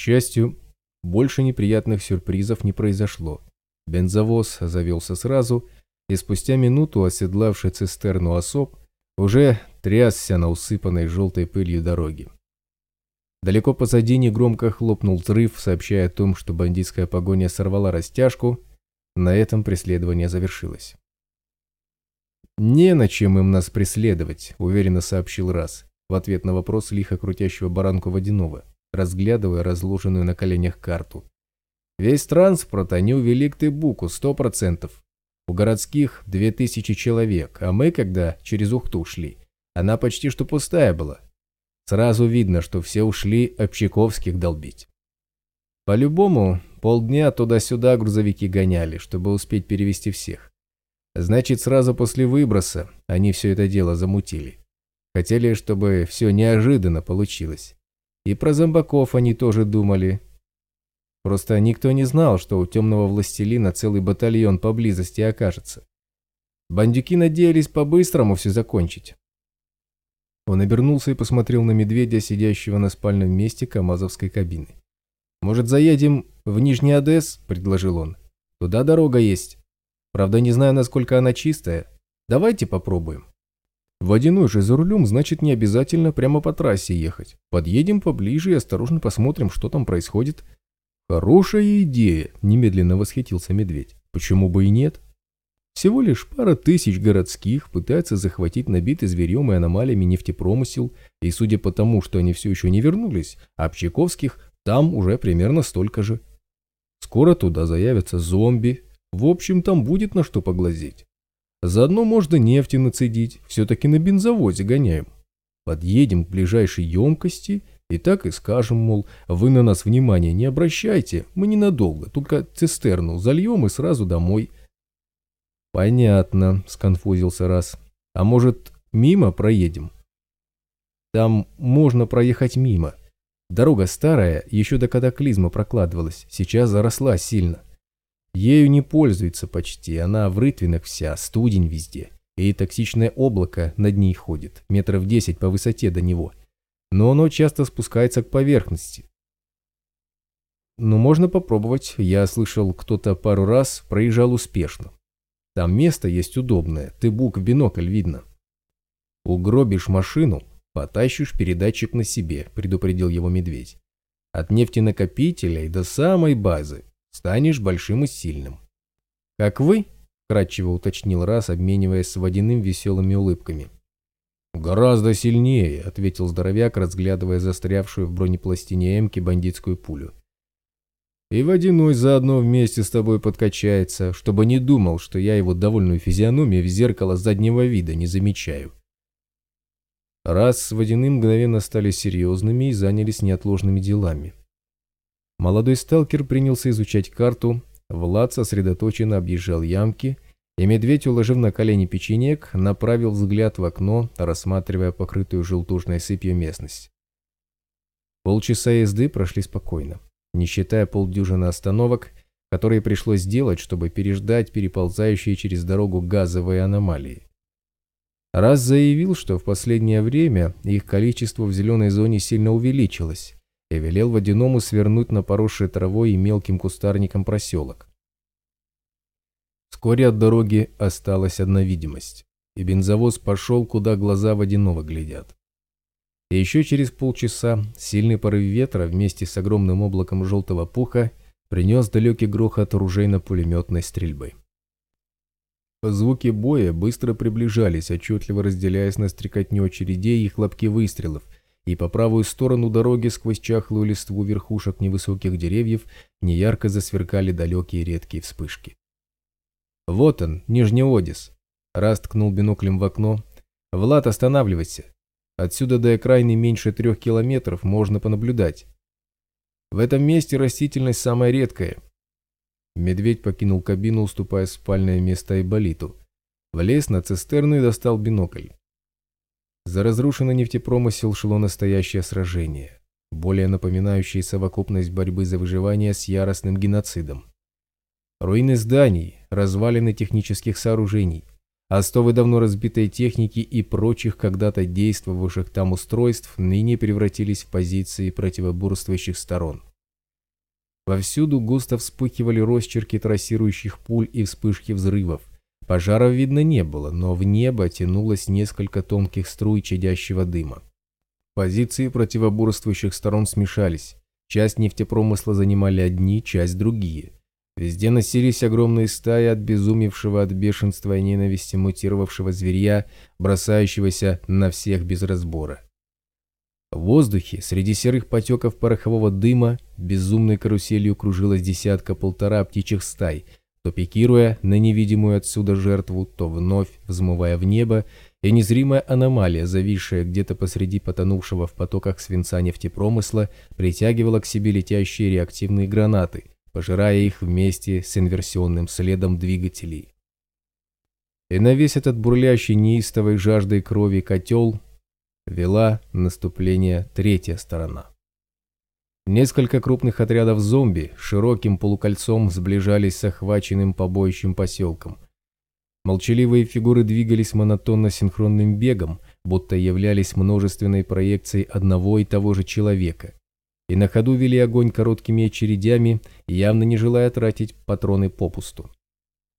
счастью, больше неприятных сюрпризов не произошло. Бензовоз завелся сразу, и спустя минуту оседлавший цистерну особ уже трясся на усыпанной желтой пылью дороге. Далеко позади негромко хлопнул взрыв, сообщая о том, что бандитская погоня сорвала растяжку. На этом преследование завершилось. «Не на чем им нас преследовать», — уверенно сообщил Раз, в ответ на вопрос лихо крутящего баранку водяного, разглядывая разложенную на коленях карту. «Весь транспорт они увели к Тыбуку, сто процентов. У городских две тысячи человек, а мы, когда через Ухту шли, она почти что пустая была. Сразу видно, что все ушли общаковских долбить. По-любому, полдня туда-сюда грузовики гоняли, чтобы успеть перевести всех. Значит, сразу после выброса они все это дело замутили. Хотели, чтобы все неожиданно получилось. И про зомбаков они тоже думали. Просто никто не знал, что у темного властелина целый батальон поблизости окажется. Бандюки надеялись по-быстрому все закончить. Он обернулся и посмотрел на медведя, сидящего на спальном месте камазовской кабины. «Может, заедем в Нижний Одесс?» – предложил он. «Туда дорога есть. Правда, не знаю, насколько она чистая. Давайте попробуем. Водяной же за рулем, значит, не обязательно прямо по трассе ехать. Подъедем поближе и осторожно посмотрим, что там происходит. Хорошая идея, немедленно восхитился медведь. Почему бы и нет? Всего лишь пара тысяч городских пытается захватить набитый зверем и аномалиями нефтепромысел, и судя по тому, что они все еще не вернулись, а Общаковских там уже примерно столько же. Скоро туда заявятся зомби, в общем, там будет на что поглазеть. Заодно можно нефти нацедить, все-таки на бензовозе гоняем. Подъедем к ближайшей емкости и так и скажем, мол, вы на нас внимания не обращайте, мы ненадолго, только цистерну зальем и сразу домой. Понятно, сконфузился раз. А может, мимо проедем? Там можно проехать мимо. Дорога старая, еще до катаклизма прокладывалась, сейчас заросла сильно. Ею не пользуется почти, она в рытвинах вся, студень везде. И токсичное облако над ней ходит, метров десять по высоте до него. Но оно часто спускается к поверхности. Ну, можно попробовать. Я слышал, кто-то пару раз проезжал успешно. Там место есть удобное, ты бук в бинокль видно. Угробишь машину, потащишь передатчик на себе, предупредил его медведь. От нефтенакопителей до самой базы станешь большим и сильным. Как вы? Кратчево уточнил раз, обмениваясь с водяным веселыми улыбками. «Гораздо сильнее», — ответил здоровяк, разглядывая застрявшую в бронепластине Эмки бандитскую пулю. «И водяной заодно вместе с тобой подкачается, чтобы не думал, что я его довольную физиономию в зеркало заднего вида не замечаю». Раз с водяным мгновенно стали серьезными и занялись неотложными делами. Молодой сталкер принялся изучать карту, Влад сосредоточенно объезжал ямки, и медведь, уложив на колени печенек, направил взгляд в окно, рассматривая покрытую желтужной сыпью местность. Полчаса езды прошли спокойно, не считая полдюжины остановок, которые пришлось сделать, чтобы переждать переползающие через дорогу газовые аномалии. Раз заявил, что в последнее время их количество в зеленой зоне сильно увеличилось, и велел водяному свернуть на поросший травой и мелким кустарником проселок. Вскоре от дороги осталась одна видимость, и бензовоз пошел, куда глаза водяного глядят. И еще через полчаса сильный порыв ветра вместе с огромным облаком желтого пуха принес далекий грохот оружейно-пулеметной стрельбы. Звуки боя быстро приближались, отчетливо разделяясь на стрекотню очередей и хлопки выстрелов – и по правую сторону дороги сквозь чахлую листву верхушек невысоких деревьев неярко засверкали далекие редкие вспышки. «Вот он, Нижний Одис!» Раз ткнул биноклем в окно. «Влад, останавливайся! Отсюда до окраины меньше трех километров можно понаблюдать. В этом месте растительность самая редкая». Медведь покинул кабину, уступая спальное место Айболиту. Влез на цистерну и достал бинокль. За разрушенный нефтепромысел шло настоящее сражение, более напоминающее совокупность борьбы за выживание с яростным геноцидом. Руины зданий, развалины технических сооружений, остовы давно разбитой техники и прочих когда-то действовавших там устройств ныне превратились в позиции противоборствующих сторон. Вовсюду густо вспыхивали росчерки трассирующих пуль и вспышки взрывов. Пожаров видно не было, но в небо тянулось несколько тонких струй чадящего дыма. Позиции противоборствующих сторон смешались. Часть нефтепромысла занимали одни, часть другие. Везде носились огромные стаи от безумевшего от бешенства и ненависти мутировавшего зверя, бросающегося на всех без разбора. В воздухе, среди серых потеков порохового дыма, безумной каруселью кружилась десятка-полтора птичьих стай, то пикируя на невидимую отсюда жертву, то вновь взмывая в небо, и незримая аномалия, зависшая где-то посреди потонувшего в потоках свинца нефтепромысла, притягивала к себе летящие реактивные гранаты, пожирая их вместе с инверсионным следом двигателей. И на весь этот бурлящий неистовой жаждой крови котел вела наступление третья сторона. Несколько крупных отрядов зомби широким полукольцом сближались с охваченным побоищем поселком. Молчаливые фигуры двигались монотонно-синхронным бегом, будто являлись множественной проекцией одного и того же человека. И на ходу вели огонь короткими очередями, явно не желая тратить патроны попусту.